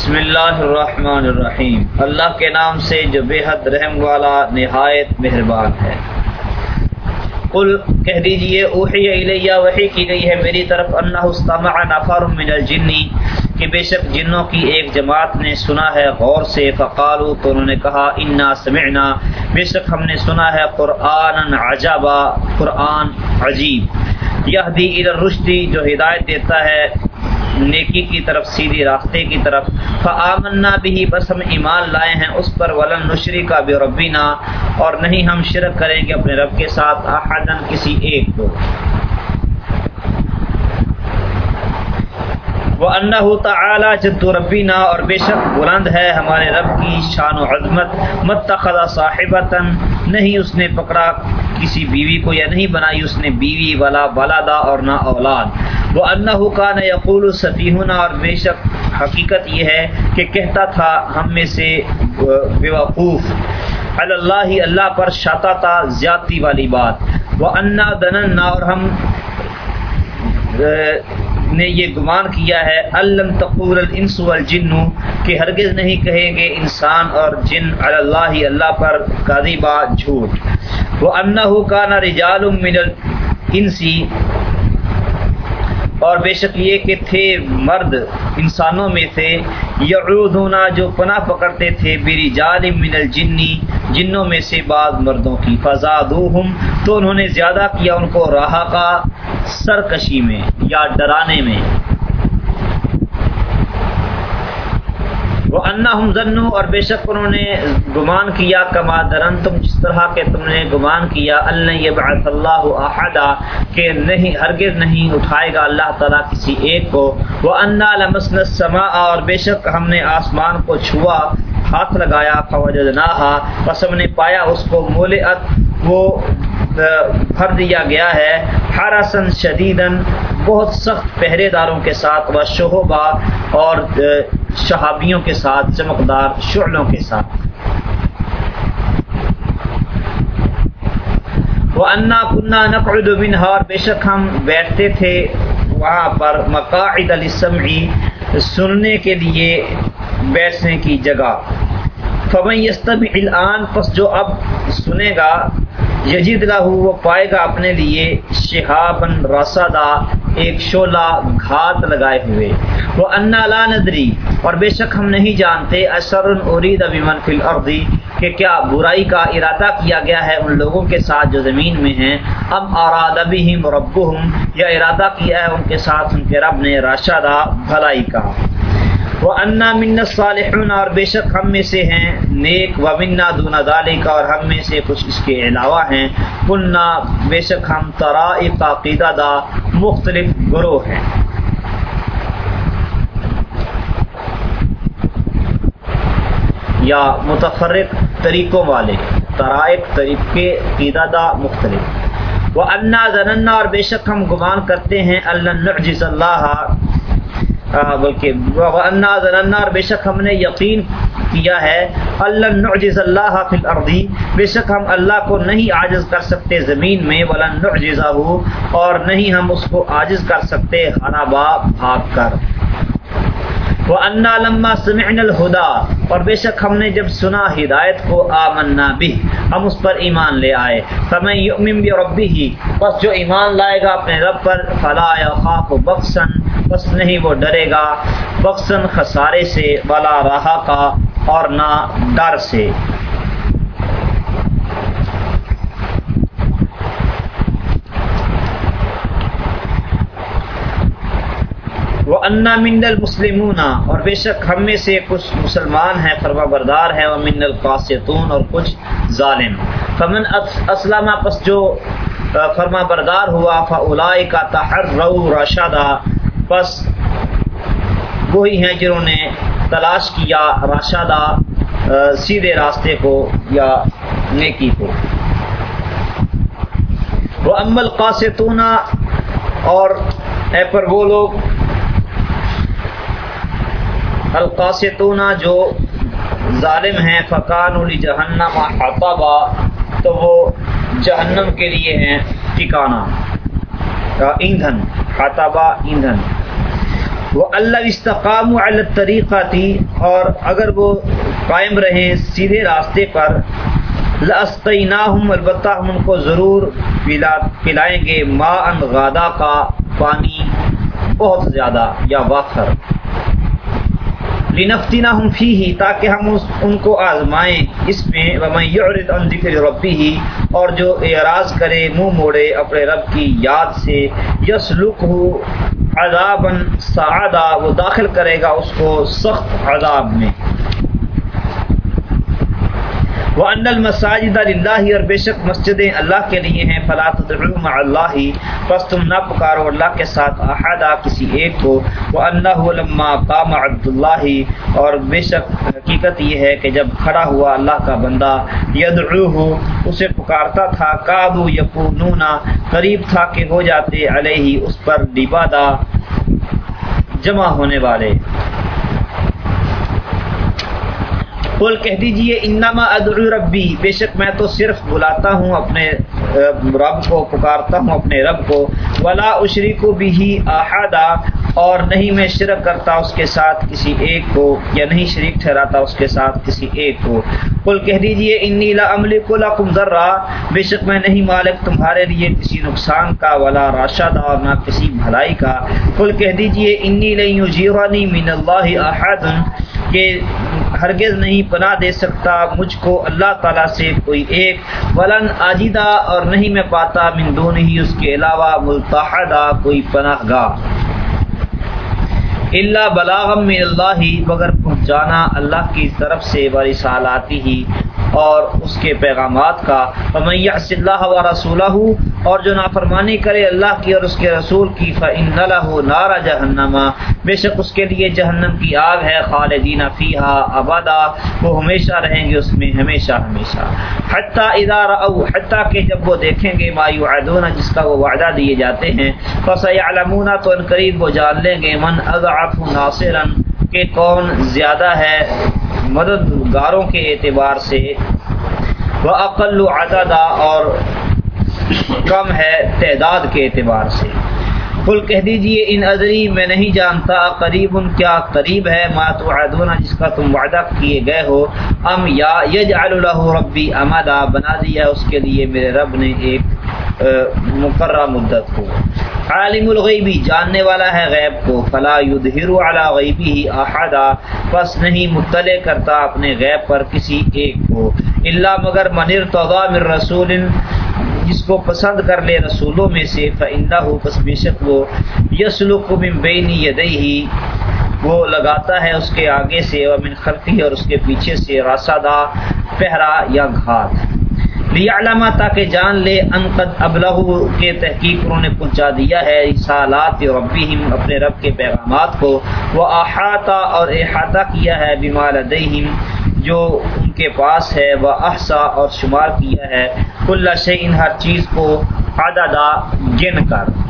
بسم اللہ الرحمن الرحیم۔ اللہ کے نام سے جو بے حد رحم والا نہایت مہربان ہے۔ قل کہہ دیجیے، اوحی الیہ، وحی کی گئی ہے میری طرف انہ استمع نفر من الجنی، کہ بے شک جنوں کی ایک جماعت نے سنا ہے غور سے۔ فقالو، تو انہوں نے کہا، انا سمعنا۔ بے شک ہم نے سنا ہے قرآن عجبا، قرآن عجیب۔ یہدی الى الرشدی جو ہدایت دیتا ہے نیکی کی طرف سیدھی راستے کی طرف۔ فآمنا بھی بس ہم ایمان لائے ہیں اس پر، ولن نشری کا بے ربینا اور نہیں ہم شرک کریں گے اپنے رب کے ساتھ احدن کسی ایک کو۔ وہ انہ تعالی جد ربینا اور بے شک بلند ہے ہمارے رب کی شان و عظمت۔ متخذ صاحبتا نہیں اس نے پکڑا کسی بیوی کو، یا نہیں بنائی اس نے بیوی والا ولادا اور نہ اولاد۔ وہ انہ کا نہ یقول سفیہنا اور بے شک حقیقت یہ ہے کہ کہتا تھا ہم میں سے بیوقوف اللہ اللہ پر شاتا تھا زیادتی والی بات۔ وہ انا دننا اور ہم نے یہ گمان کیا ہے علم تقور الانس والجن کہ ہرگز نہیں کہیں گے انسان اور جن۔ اللہ اللہ پر کاذبا جھوٹ۔ وہ انه كان رجال من الانسی اور بے شک یہ کہ تھے مرد انسانوں میں سے یعودونا جو پناہ پکڑتے تھے برجال من الجنی، جنوں میں سے بعض مردوں کی، فزادوہم، تو انہوں نے زیادہ کیا ان کو راہ کا سرکشی میں یا ڈرانے میں۔ وہ انا ہم ذنو اور بے شک انہوں نے گمان کیا، کما درن تم جس طرح کے تم نے گمان کیا اللہ یہ اللہ احدا کہ نہیں، ہرگز نہیں اٹھائے گا اللہ تعالیٰ کسی ایک کو۔ وہ انا لمسن السماء، اور بے شک ہم نے آسمان کو چھوا، ہاتھ لگایا فوجدناہا پس ہم نے پایا اس کو مولعت وہ بھر دیا گیا ہے۔ حرسن شدیدن بہت سخت پہرے داروں کے ساتھ و شہبا اور شہابیوں کے ساتھ، چمکدار شعلوں کے ساتھ۔ وہ انا کنہ نقعد منہا اور بے شک ہم بیٹھتے تھے وہاں پر مقاعد السمعی سننے کے لیے بیٹھنے کی جگہ۔ فمن یستمع الان پس جو اب سنے گا یجید لہو، وہ پائے گا اپنے لیے شہابن رسدا ایک شولہ گھات لگائے ہوئے۔ وہ انا لا ندری، اور بے شک ہم نہیں جانتے اثر ارید بمن فی الارض، کہ کیا برائی کا ارادہ کیا گیا ہے ان لوگوں کے ساتھ جو زمین میں ہیں۔ ام اراد بہم ربہم، یا ارادہ کیا ہے ان کے ساتھ، ان کے رب نے راشدہ، بھلائی کا۔ وہ انا من صالحون اور بے شک ہم میں سے ہیں، نیک و منا دون ذالک اور ہم میں سے کچھ اس کے علاوہ ہیں۔ کننا بے شک ہم طرائق عقیدہ دا مختلف گروہ ہیں۔ یا متفرق طریقوں والے طرائق طریقے عقیدہ دا مختلف۔ وہ انا زننا اور بے شک ہم گمان کرتے ہیں اللہ نعجز اللہ بلکہ انا ذننا بے شک ہم نے یقین کیا ہے اللہ نعجز اللہ فی الارضی بے شک ہم اللہ کو نہیں عاجز کر سکتے زمین میں ولا نعجزہ اور نہیں ہم اس کو عاجز کر سکتے خرابا بھاگ کر۔ وہ انا لما سمعنا الہدا اور بے شک ہم نے جب سنا ہدایت کو، آمنا بھی ہم اس پر ایمان لے آئے۔ فمن یؤمن بربہ بس جو ایمان لائے گا اپنے رب پر، فلا یخاف بخسن بس نہیں وہ ڈرے گا۔ بخسن خسارے سے ولا راہ کا اور نہ ڈر سے۔ وہ انا من المسلمون۔ اور بے شک ہم میں سے کچھ مسلمان ہیں فرما بردار ہیں۔ وہ من القاسطون اور کچھ ظالم۔ فمن اسلم پس جو فرما بردار ہوا فاولائے کا تحر رشدہ پس وہی ہیں جنہوں نے تلاش کیا راشدہ سیدھے راستے کو یا نیکی کو۔ وہ امل قاستون اور اے پر وہ لوگ القاستون جو ظالم ہیں فقان علی جہنم حطبا تو وہ جہنم کے لیے ہیں ٹھکانہ۔ ایندھن حطبا ایندھن۔ وہ اللہ استقام طریقہ تھی اور اگر وہ قائم رہیں سیدھے راستے پر لسطیناہم البتہ ہم ان کو ضرور پلا، پلائیں گے ما ان غادہ کا پانی، بہت زیادہ یا وافر۔ لنفتی نہ ہم فی ہی تاکہ ہم اس، ان کو آزمائیں۔ اس میں یعرض عن ذکر ربی ہی اور جو اعراض کرے، منہ موڑے اپنے رب کی یاد سے یسلک ہو عذابا سعدا وہ داخل کرے گا اس کو سخت عذاب میں۔ وہ ان المساجد اللہ اور بے شک مسجدیں اللہ کے لیے ہیں فلاط مع اللہ بس تم نہ پکارو اللہ کے ساتھ احدہ کسی ایک کو۔ وہ اللہ لما قام عبد اللہ اور بے شک حقیقت یہ ہے کہ جب کھڑا ہوا اللہ کا بندہ یدعوہ، اسے پکارتا تھا کابو یکونونا قریب تھا کہ ہو جاتے علیہ اس پر لبادہ جمع ہونے والے۔ قل کہہ دیجیے، انما ادعو ربی، بے شک میں تو صرف بلاتا ہوں اپنے رب کو، پکارتا ہوں اپنے رب کو، ولا اشری کو بھی احدا اور نہیں میں شرک کرتا اس کے ساتھ کسی ایک کو، یا نہیں شریک ٹھہراتا اس کے ساتھ کسی ایک کو۔ کل کہہ دیجیے، انی لا املک لکم ذرہ بے شک میں نہیں مالک تمہارے لیے کسی نقصان کا، ولا راشد اور نہ کسی بھلائی کا۔ کل کہہ دیجیے، انی لن یجیرنی من اللہ احد کہ ہرگز نہیں پناہ دے سکتا مجھ کو اللہ تعالیٰ سے کوئی ایک، ولن آجیدہ اور نہیں میں پاتا من دون ہی اس کے علاوہ ملتحدہ کوئی پناہ گاہ اللہ بلاغم من اللہ ہی مگر پہنچانا اللہ کی طرف سے بری سالاتی ہی۔ اور اس کے پیغامات کا فمیس اللہ و رسولہ اور جو نافرمانی کرے اللہ کی اور اس کے رسول کی فن لہ نارا جہنما بے شک اس کے لیے جہنم کی آگ ہے، خالدین فیحا آبادا وہ ہمیشہ رہیں گے، اس میں ہمیشہ ہمیشہ۔ حتیٰ ادارہ او حتیٰ کہ جب وہ دیکھیں گے مایو عدونہ جس کا وہ وعدہ دیے جاتے ہیں۔ فس علمونہ تو ان قریب وہ جان لیں گے۔ من اضعف ناصرن کہ کون زیادہ ہے، مدد مددگاروں کے اعتبار سے وہ عقل عددہ اور کم ہے تعداد کے اعتبار سے۔ کل کہہ دیجیے، ان ادری میں نہیں جانتا قریب ان کیا قریب ہے، ما توعدون جس کا تم وعدہ کیے گئے ہو۔ ام یا یجعل له ربی امدا، بنا دیا اس کے لیے میرے رب نے ایک مقررہ مدت کو۔ عالم الغیبی جاننے والا ہے غیب کو، فلا یظہر علی غیبی احدا، پس نہیں مطلع کرتا اپنے غیب پر کسی ایک کو۔ الا مگر من ارتضى من رسول، جس کو پسند کر لے رسولوں میں سے فإنه پس بے شک وہ یسلک من بین یدیہ۔ وہ لگاتا ہے اس کے آگے سے اور من خلفی اور اس کے پیچھے سے، راسدہ پہرا یا گھات۔ علامہ تاکہ جان لے انقد ابلغ کے تحقیق انہوں نے پہنچا دیا ہے۔ رسالات ربہم، اپنے رب کے پیغامات کو۔ وہ احاطہ اور احاطہ کیا ہے بیمار دہم جو ان کے پاس ہے۔ وہ احسا اور شمار کیا ہے۔ کل شعین ہر چیز کو عددہ گن کر۔